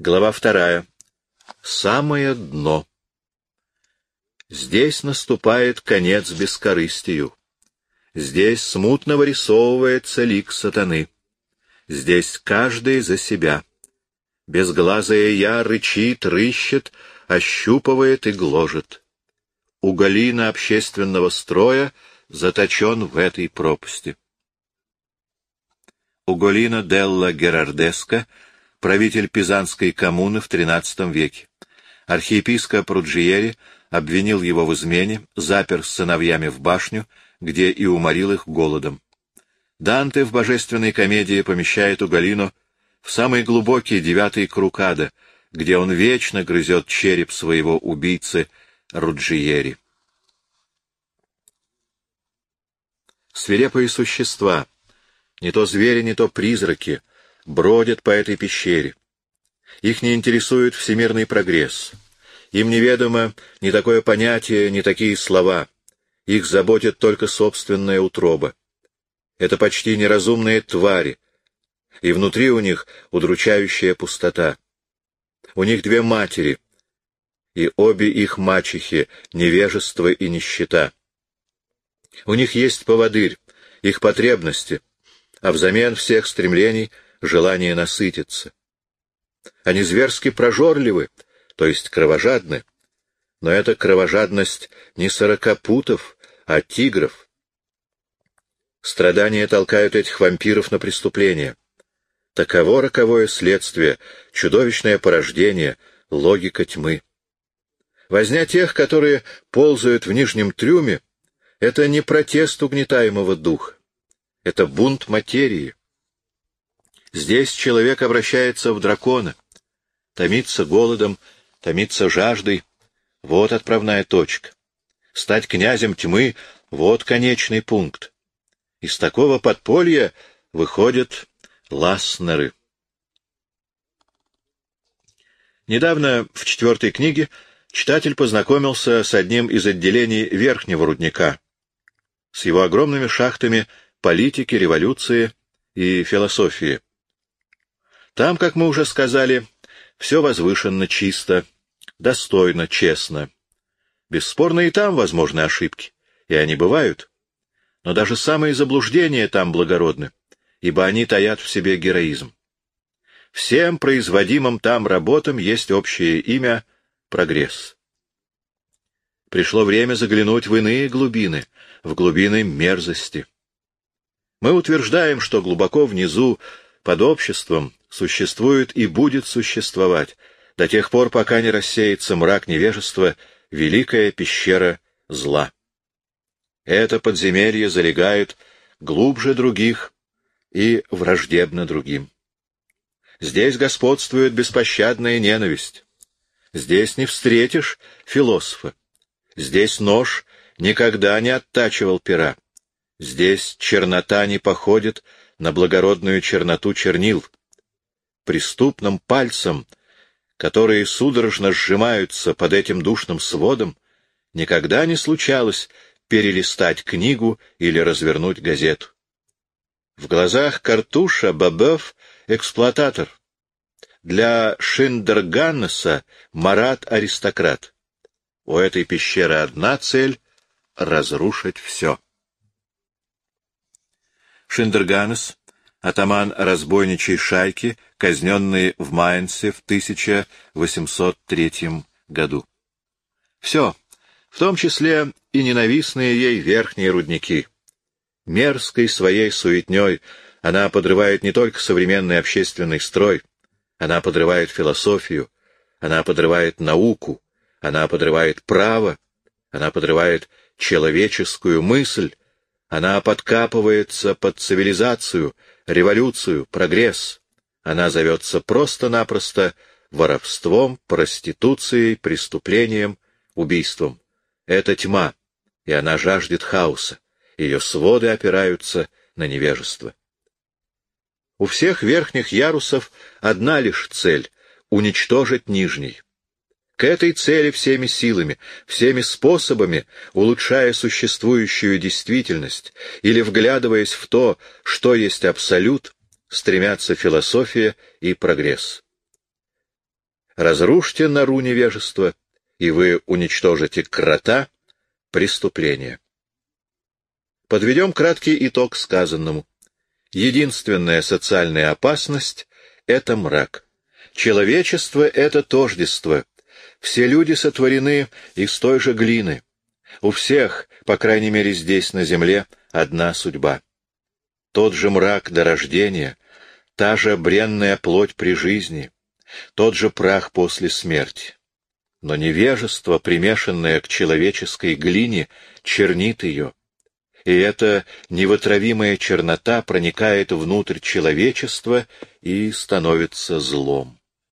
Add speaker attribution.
Speaker 1: Глава вторая. Самое дно. Здесь наступает конец бескорыстию. Здесь смутно вырисовывается лик сатаны. Здесь каждый за себя. Безглазая я рычит, рыщет, ощупывает и гложет. Уголина общественного строя заточен в этой пропасти. Уголина Делла Герардеско, правитель Пизанской коммуны в XIII веке. Архиепископ Руджиери обвинил его в измене, запер с сыновьями в башню, где и уморил их голодом. Данте в божественной комедии помещает Уголину в самый глубокий девятый круг ада, где он вечно грызет череп своего убийцы Руджиери. Свирепые существа, не то звери, не то призраки, бродят по этой пещере. Их не интересует всемирный прогресс. Им неведомо ни такое понятие, ни такие слова. Их заботит только собственная утроба. Это почти неразумные твари, и внутри у них удручающая пустота. У них две матери, и обе их мачехи — невежество и нищета. У них есть поводырь, их потребности, а взамен всех стремлений — желание насытиться. Они зверски прожорливы, то есть кровожадны, но эта кровожадность не сорокопутов, а тигров. Страдания толкают этих вампиров на преступление. Таково роковое следствие, чудовищное порождение, логика тьмы. Возня тех, которые ползают в нижнем трюме, — это не протест угнетаемого духа, это бунт материи. Здесь человек обращается в дракона, томится голодом, томится жаждой. Вот отправная точка. Стать князем тьмы — вот конечный пункт. Из такого подполья выходят ласнеры. Недавно в четвертой книге читатель познакомился с одним из отделений верхнего рудника, с его огромными шахтами политики, революции и философии. Там, как мы уже сказали, все возвышенно, чисто, достойно, честно. Бесспорно, и там возможны ошибки, и они бывают. Но даже самые заблуждения там благородны, ибо они таят в себе героизм. Всем производимым там работам есть общее имя — прогресс. Пришло время заглянуть в иные глубины, в глубины мерзости. Мы утверждаем, что глубоко внизу, под обществом, существует и будет существовать, до тех пор, пока не рассеется мрак невежества — великая пещера зла. Это подземелье залегает глубже других и враждебно другим. Здесь господствует беспощадная ненависть. Здесь не встретишь философа. Здесь нож никогда не оттачивал пера. Здесь чернота не походит на благородную черноту чернил. Преступным пальцем которые судорожно сжимаются под этим душным сводом, никогда не случалось перелистать книгу или развернуть газету. В глазах Картуша Бабев — эксплуататор. Для Шиндерганнеса Марат — аристократ. У этой пещеры одна цель — разрушить все. Шиндерганнес атаман разбойничей шайки, казненный в Майнце в 1803 году. Все, в том числе и ненавистные ей верхние рудники. Мерзкой своей суетней она подрывает не только современный общественный строй, она подрывает философию, она подрывает науку, она подрывает право, она подрывает человеческую мысль, она подкапывается под цивилизацию, революцию, прогресс. Она зовется просто-напросто воровством, проституцией, преступлением, убийством. Это тьма, и она жаждет хаоса. Ее своды опираются на невежество. У всех верхних ярусов одна лишь цель — уничтожить нижний. К этой цели всеми силами, всеми способами, улучшая существующую действительность или вглядываясь в то, что есть абсолют, стремятся философия и прогресс. разрушьте нору невежества, и вы уничтожите крота преступления. Подведем краткий итог сказанному. Единственная социальная опасность — это мрак. Человечество — это тождество. Все люди сотворены из той же глины. У всех, по крайней мере здесь, на земле, одна судьба. Тот же мрак до рождения, та же бренная плоть при жизни, тот же прах после смерти. Но невежество, примешанное к человеческой глине, чернит ее, и эта невотравимая чернота проникает внутрь человечества и становится злом.